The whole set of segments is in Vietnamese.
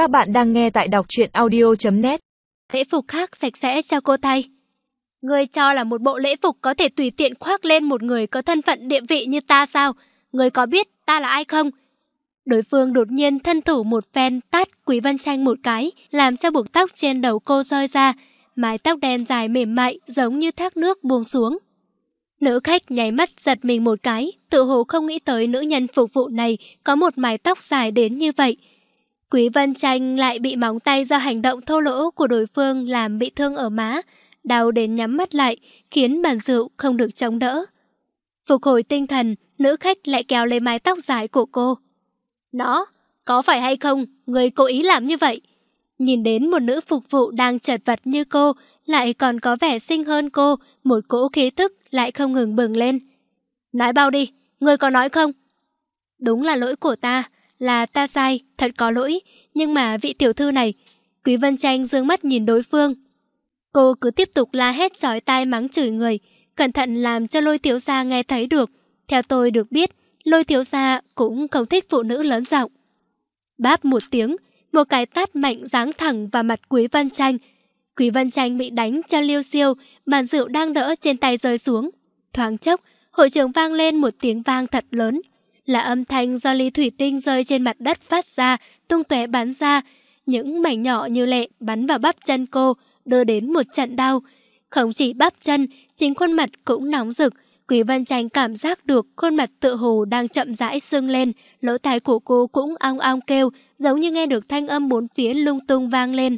Các bạn đang nghe tại đọc truyện audio.net Lễ phục khác sạch sẽ cho cô thay. Người cho là một bộ lễ phục có thể tùy tiện khoác lên một người có thân phận địa vị như ta sao? Người có biết ta là ai không? Đối phương đột nhiên thân thủ một phen tát Quý Vân Tranh một cái, làm cho buộc tóc trên đầu cô rơi ra, mái tóc đen dài mềm mại giống như thác nước buông xuống. Nữ khách nháy mắt giật mình một cái, tự hồ không nghĩ tới nữ nhân phục vụ này có một mái tóc dài đến như vậy. Quý Vân Tranh lại bị móng tay do hành động thô lỗ của đối phương làm bị thương ở má, đau đến nhắm mắt lại, khiến bàn rượu không được chống đỡ. Phục hồi tinh thần, nữ khách lại kéo lấy mái tóc dài của cô. Nó, có phải hay không, người cố ý làm như vậy? Nhìn đến một nữ phục vụ đang chật vật như cô, lại còn có vẻ xinh hơn cô, một cỗ khí tức lại không ngừng bừng lên. Nói bao đi, người có nói không? Đúng là lỗi của ta, là ta sai, thật có lỗi, nhưng mà vị tiểu thư này, Quý Vân Tranh dương mắt nhìn đối phương. Cô cứ tiếp tục la hét chói tai mắng chửi người, cẩn thận làm cho lôi tiểu gia nghe thấy được. Theo tôi được biết, lôi tiểu gia cũng không thích phụ nữ lớn giọng. Báp một tiếng, một cái tát mạnh giáng thẳng vào mặt Quý Vân Tranh. Quý Vân Tranh bị đánh cho liêu siêu, bàn rượu đang đỡ trên tay rơi xuống. Thoáng chốc, hội trường vang lên một tiếng vang thật lớn. Là âm thanh do ly thủy tinh rơi trên mặt đất phát ra, tung tóe bắn ra. Những mảnh nhỏ như lệ bắn vào bắp chân cô, đưa đến một trận đau. Không chỉ bắp chân, chính khuôn mặt cũng nóng rực. Quý Vân Tranh cảm giác được khuôn mặt tự hồ đang chậm rãi sưng lên, lỗ tai của cô cũng ong ong kêu, giống như nghe được thanh âm bốn phía lung tung vang lên.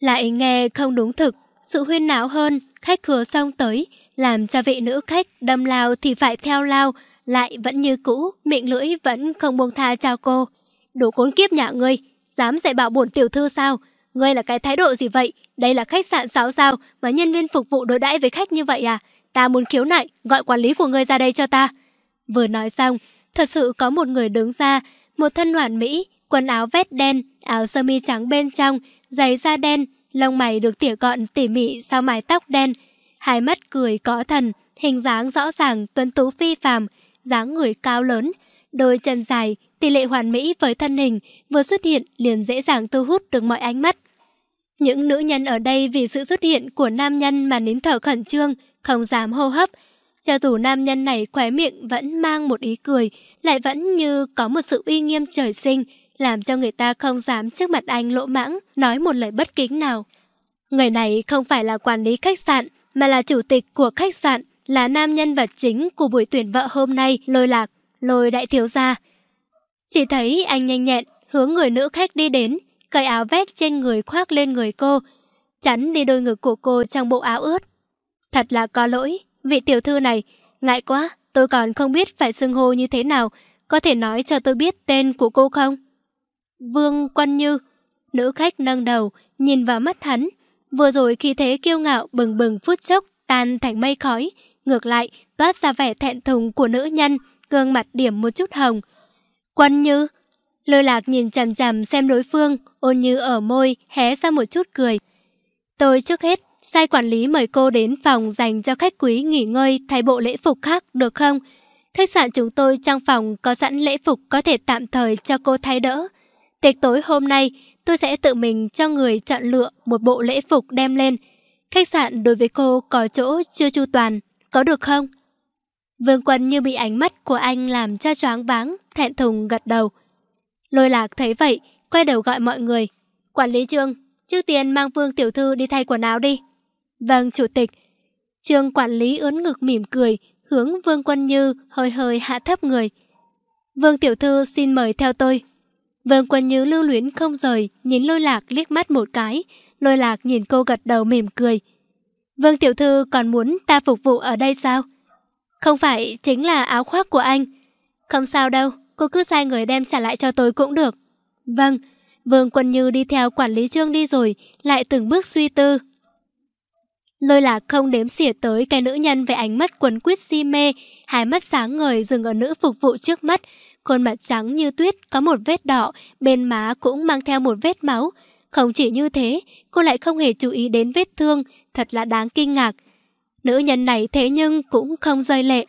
Lại nghe không đúng thực, sự huyên náo hơn, khách khứa xong tới, làm cho vị nữ khách đâm lao thì phải theo lao, lại vẫn như cũ, miệng lưỡi vẫn không buông tha chào cô. đủ khốn kiếp nhà ngươi, dám dạy bảo bổn tiểu thư sao? Ngươi là cái thái độ gì vậy? Đây là khách sạn 6 sao mà nhân viên phục vụ đối đãi với khách như vậy à? Ta muốn khiếu nại, gọi quản lý của ngươi ra đây cho ta. Vừa nói xong, thật sự có một người đứng ra, một thân hoàn mỹ, quần áo vét đen, áo sơ mi trắng bên trong, giày da đen, lông mày được tỉa gọn tỉ mỉ sau mái tóc đen, hai mắt cười có thần, hình dáng rõ ràng tuấn tú phi phàm, dáng người cao lớn, đôi chân dài, tỷ lệ hoàn mỹ với thân hình vừa xuất hiện liền dễ dàng thu hút được mọi ánh mắt. Những nữ nhân ở đây vì sự xuất hiện của nam nhân mà nín thở khẩn trương, không dám hô hấp. Cho dù nam nhân này khóe miệng vẫn mang một ý cười, lại vẫn như có một sự uy nghiêm trời sinh, làm cho người ta không dám trước mặt anh lỗ mãng nói một lời bất kính nào. Người này không phải là quản lý khách sạn, mà là chủ tịch của khách sạn, là nam nhân vật chính của buổi tuyển vợ hôm nay, lôi lạc, lôi đại thiếu gia. Chỉ thấy anh nhanh nhẹn, hướng người nữ khách đi đến, cởi áo vét trên người khoác lên người cô, chắn đi đôi ngực của cô trong bộ áo ướt. Thật là có lỗi, vị tiểu thư này, ngại quá, tôi còn không biết phải xưng hô như thế nào, có thể nói cho tôi biết tên của cô không? Vương Quân Như, nữ khách nâng đầu, nhìn vào mắt hắn, vừa rồi khi thế kiêu ngạo bừng bừng phút chốc tan thành mây khói, ngược lại toát ra vẻ thẹn thùng của nữ nhân, gương mặt điểm một chút hồng. Quân Như, lôi lạc nhìn chằm chằm xem đối phương, ôn như ở môi, hé ra một chút cười. Tôi trước hết sai quản lý mời cô đến phòng dành cho khách quý nghỉ ngơi thay bộ lễ phục khác được không? Khách sạn chúng tôi trong phòng có sẵn lễ phục có thể tạm thời cho cô thay đỡ. Tiệc tối hôm nay, tôi sẽ tự mình cho người chọn lựa một bộ lễ phục đem lên. Khách sạn đối với cô có chỗ chưa chu toàn, có được không? Vương Quân như bị ánh mắt của anh làm cho choáng váng, thẹn thùng gật đầu. Lôi lạc thấy vậy, quay đầu gọi mọi người. Quản lý trương, trước tiên mang Vương Tiểu Thư đi thay quần áo đi. Vâng, Chủ tịch. Trương quản lý ướn ngực mỉm cười, hướng Vương Quân Như hơi hơi hạ thấp người. Vương Tiểu Thư xin mời theo tôi. Vương Quân Như lưu luyến không rời, nhìn lôi lạc liếc mắt một cái. Lôi lạc nhìn cô gật đầu mỉm cười. Vương Tiểu Thư còn muốn ta phục vụ ở đây sao? Không phải chính là áo khoác của anh. Không sao đâu, cô cứ sai người đem trả lại cho tôi cũng được. Vâng, Vương Quân Như đi theo quản lý trương đi rồi, lại từng bước suy tư. Lôi lạc không đếm xỉa tới cái nữ nhân về ánh mắt quấn quýt si mê, hai mắt sáng ngời dừng ở nữ phục vụ trước mắt. Khuôn mặt trắng như tuyết có một vết đỏ, bên má cũng mang theo một vết máu. Không chỉ như thế, cô lại không hề chú ý đến vết thương, thật là đáng kinh ngạc. Nữ nhân này thế nhưng cũng không rơi lệ.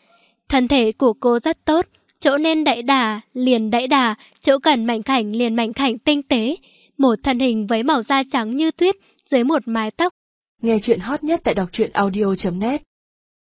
Thân thể của cô rất tốt, chỗ nên đẩy đà, liền đẩy đà, chỗ cần mảnh khảnh liền mảnh khảnh tinh tế. Một thân hình với màu da trắng như tuyết dưới một mái tóc. Nghe chuyện hot nhất tại đọc truyện audio.net